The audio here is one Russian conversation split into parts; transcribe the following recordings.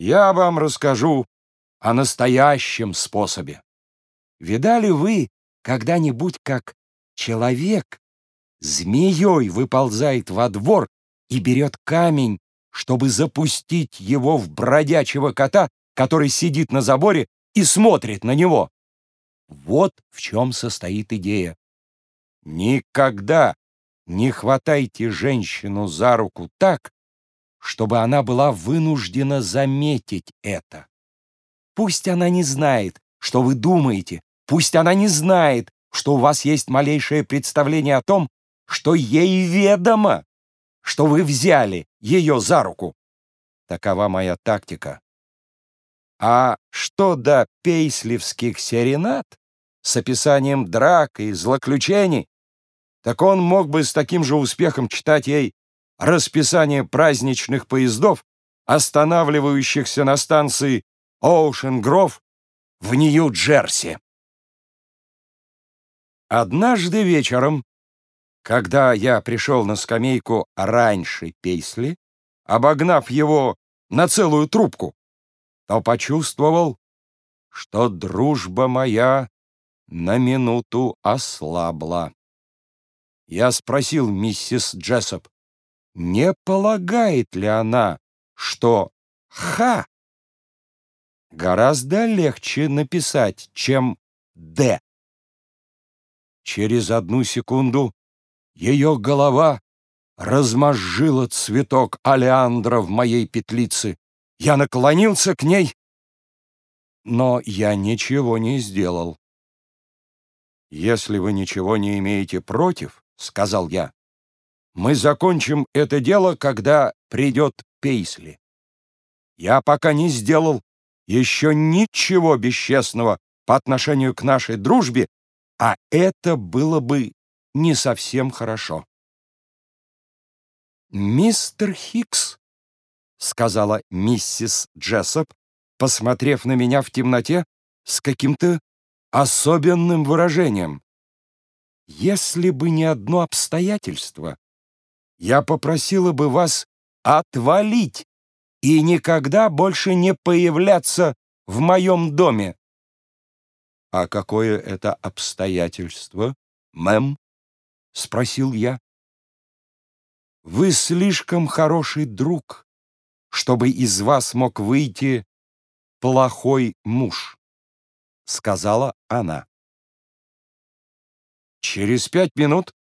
Я вам расскажу о настоящем способе. Видали вы когда-нибудь, как человек змеей выползает во двор и берет камень, чтобы запустить его в бродячего кота, который сидит на заборе и смотрит на него? Вот в чем состоит идея. Никогда не хватайте женщину за руку так, чтобы она была вынуждена заметить это. Пусть она не знает, что вы думаете, пусть она не знает, что у вас есть малейшее представление о том, что ей ведомо, что вы взяли ее за руку. Такова моя тактика. А что до пейсливских серенад с описанием драк и злоключений, так он мог бы с таким же успехом читать ей расписание праздничных поездов, останавливающихся на станции Оушен-Гров в Нью-Джерси. Однажды вечером, когда я пришел на скамейку раньше Пейсли, обогнав его на целую трубку, то почувствовал, что дружба моя на минуту ослабла. Я спросил миссис Джессоп, не полагает ли она, что «х» гораздо легче написать, чем «д». Через одну секунду ее голова размозжила цветок алиандра в моей петлице. Я наклонился к ней, но я ничего не сделал. «Если вы ничего не имеете против, — сказал я, — мы закончим это дело, когда придет Пейсли. Я пока не сделал еще ничего бесчестного по отношению к нашей дружбе, а это было бы не совсем хорошо. «Мистер Хикс», — сказала миссис Джессоп, посмотрев на меня в темноте с каким-то особенным выражением. «Если бы не одно обстоятельство, я попросила бы вас отвалить и никогда больше не появляться в моем доме». «А какое это обстоятельство, мэм?» — спросил я. «Вы слишком хороший друг, чтобы из вас мог выйти плохой муж» сказала она. Через пять минут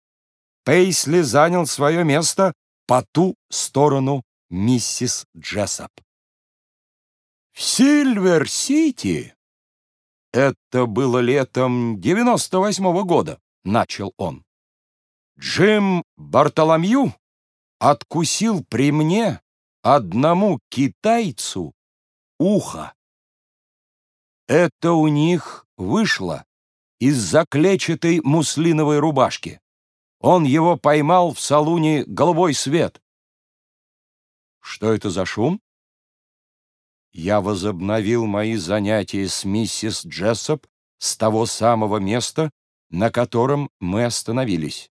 Пейсли занял свое место по ту сторону миссис Джессоп. В Сильвер-Сити это было летом 98-го года, начал он. Джим Бартоломью откусил при мне одному китайцу ухо. Это у них вышло из-за клетчатой муслиновой рубашки. Он его поймал в салуне «Голубой свет». Что это за шум? Я возобновил мои занятия с миссис Джессоп с того самого места, на котором мы остановились.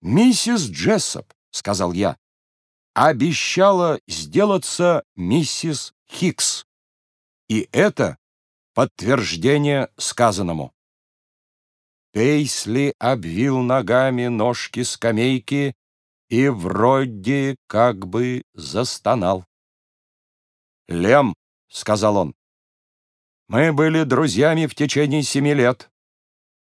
«Миссис Джессоп», — сказал я, — обещала сделаться миссис Хикс. И это подтверждение сказанному. Пейсли обвил ногами ножки скамейки и вроде как бы застонал. «Лем», — сказал он, — «мы были друзьями в течение семи лет.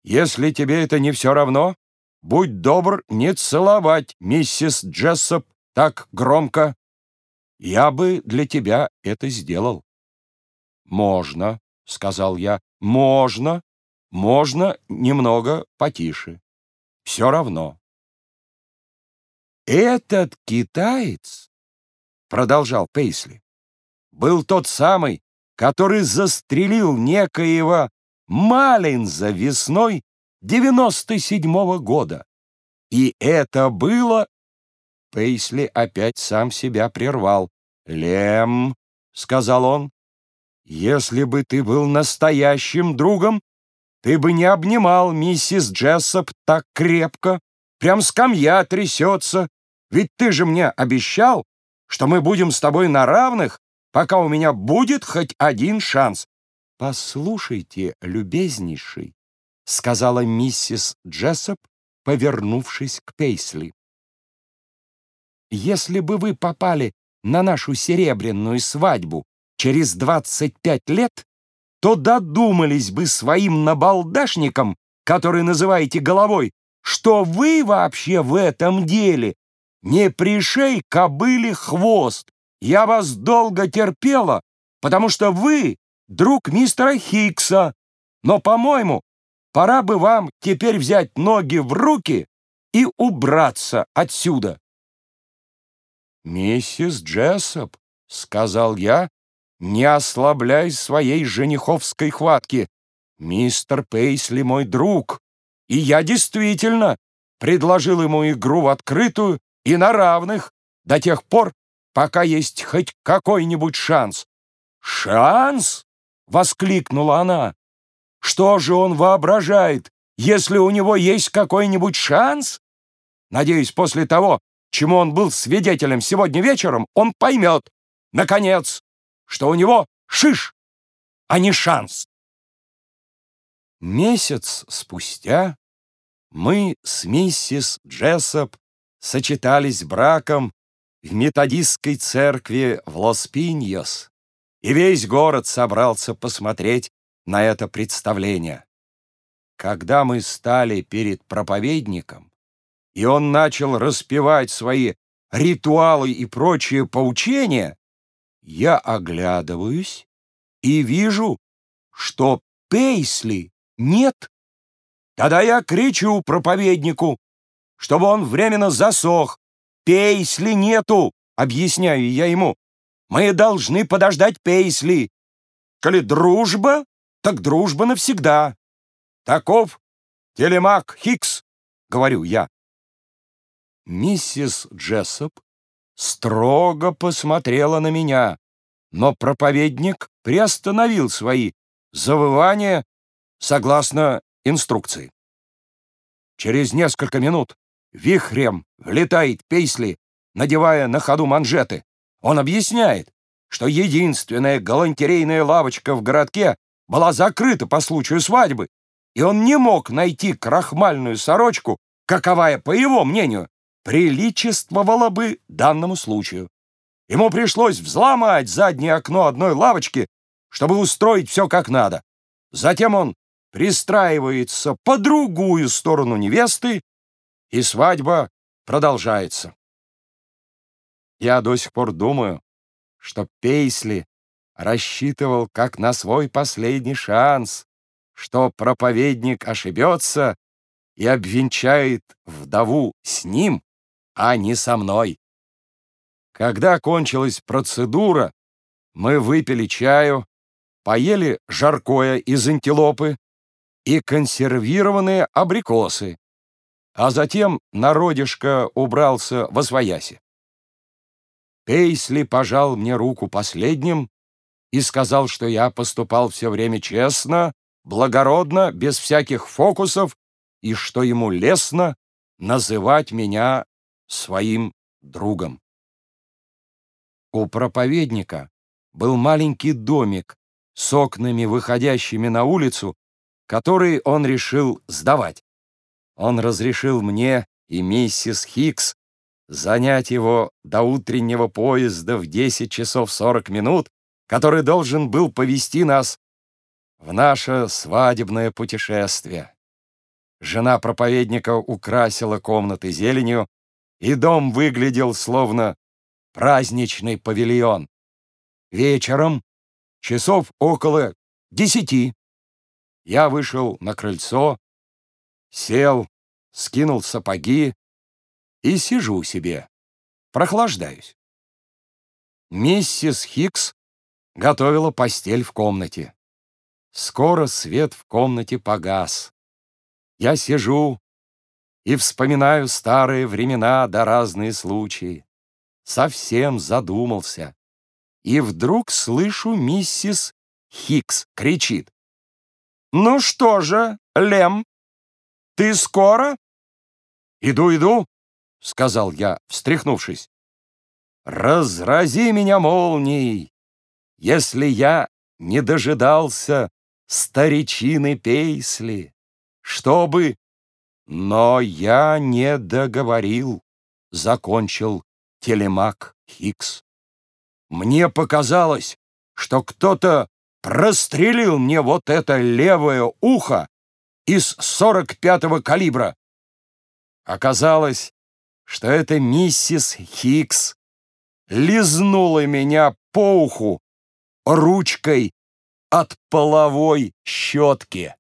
Если тебе это не все равно, будь добр не целовать миссис Джессоп так громко. Я бы для тебя это сделал». «Можно», — сказал я. «Можно, можно немного потише. Все равно». «Этот китаец», — продолжал Пейсли, — «был тот самый, который застрелил некоего Малинза весной девяносто седьмого года. И это было...» Пейсли опять сам себя прервал. «Лем», — сказал он, если бы ты был настоящим другом, ты бы не обнимал миссис Джессоп так крепко, прям скамья трясется, ведь ты же мне обещал, что мы будем с тобой на равных, пока у меня будет хоть один шанс. «Послушайте, любезнейший», — сказала миссис Джессоп, повернувшись к Пейсли. «Если бы вы попали на нашу серебряную свадьбу через 25 лет, то додумались бы своим набалдашникам, который называете головой, что вы вообще в этом деле не пришей кобыли хвост. Я вас долго терпела, потому что вы друг мистера Хиггса. Но, по-моему, пора бы вам теперь взять ноги в руки и убраться отсюда. «Миссис Джессоп», — сказал я, не ослабляй своей жениховской хватки. Мистер Пейсли мой друг, и я действительно предложил ему игру в открытую и на равных до тех пор, пока есть хоть какой-нибудь шанс. «Шанс?» — воскликнула она. «Что же он воображает, если у него есть какой-нибудь шанс? Надеюсь, после того, чему он был свидетелем сегодня вечером, он поймет, наконец, что у него шиш, а не шанс. Месяц спустя мы с миссис Джессоп сочетались браком в методистской церкви в Лос-Пиньос, и весь город собрался посмотреть на это представление. Когда мы стали перед проповедником, и он начал распевать свои ритуалы и прочие поучения, я оглядываюсь и вижу, что Пейсли нет. Тогда я кричу проповеднику, чтобы он временно засох. Пейсли нету, объясняю я ему. Мы должны подождать Пейсли. Коли дружба, так дружба навсегда. Таков телемак Хикс, говорю я. Миссис Джессоп строго посмотрела на меня, но проповедник приостановил свои завывания согласно инструкции. Через несколько минут вихрем влетает Пейсли, надевая на ходу манжеты. Он объясняет, что единственная галантерейная лавочка в городке была закрыта по случаю свадьбы, и он не мог найти крахмальную сорочку, каковая, по его мнению, приличествовало бы данному случаю. Ему пришлось взломать заднее окно одной лавочки, чтобы устроить все как надо. Затем он пристраивается по другую сторону невесты, и свадьба продолжается. Я до сих пор думаю, что Пейсли рассчитывал как на свой последний шанс, что проповедник ошибется и обвенчает вдову с ним, а не со мной. Когда кончилась процедура, мы выпили чаю, поели жаркое из антилопы и консервированные абрикосы, а затем народишко убрался во свояси. Пейсли пожал мне руку последним и сказал, что я поступал все время честно, благородно, без всяких фокусов, и что ему лестно называть меня своим другом. У проповедника был маленький домик с окнами, выходящими на улицу, который он решил сдавать. Он разрешил мне и миссис Хикс занять его до утреннего поезда в 10 часов 40 минут, который должен был повести нас в наше свадебное путешествие. Жена проповедника украсила комнаты зеленью, и дом выглядел словно праздничный павильон. Вечером, часов около десяти, я вышел на крыльцо, сел, скинул сапоги и сижу себе, прохлаждаюсь. Миссис Хикс готовила постель в комнате. Скоро свет в комнате погас. Я сижу, и вспоминаю старые времена да разные случаи. Совсем задумался. И вдруг слышу миссис Хикс кричит. «Ну что же, Лем, ты скоро?» «Иду, иду», — сказал я, встряхнувшись. «Разрази меня молнией, если я не дожидался старичины Пейсли, чтобы... Но я не договорил, закончил телемак Хикс. Мне показалось, что кто-то прострелил мне вот это левое ухо из 45-го калибра. Оказалось, что это миссис Хикс лизнула меня по уху ручкой от половой щетки.